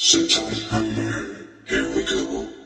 是真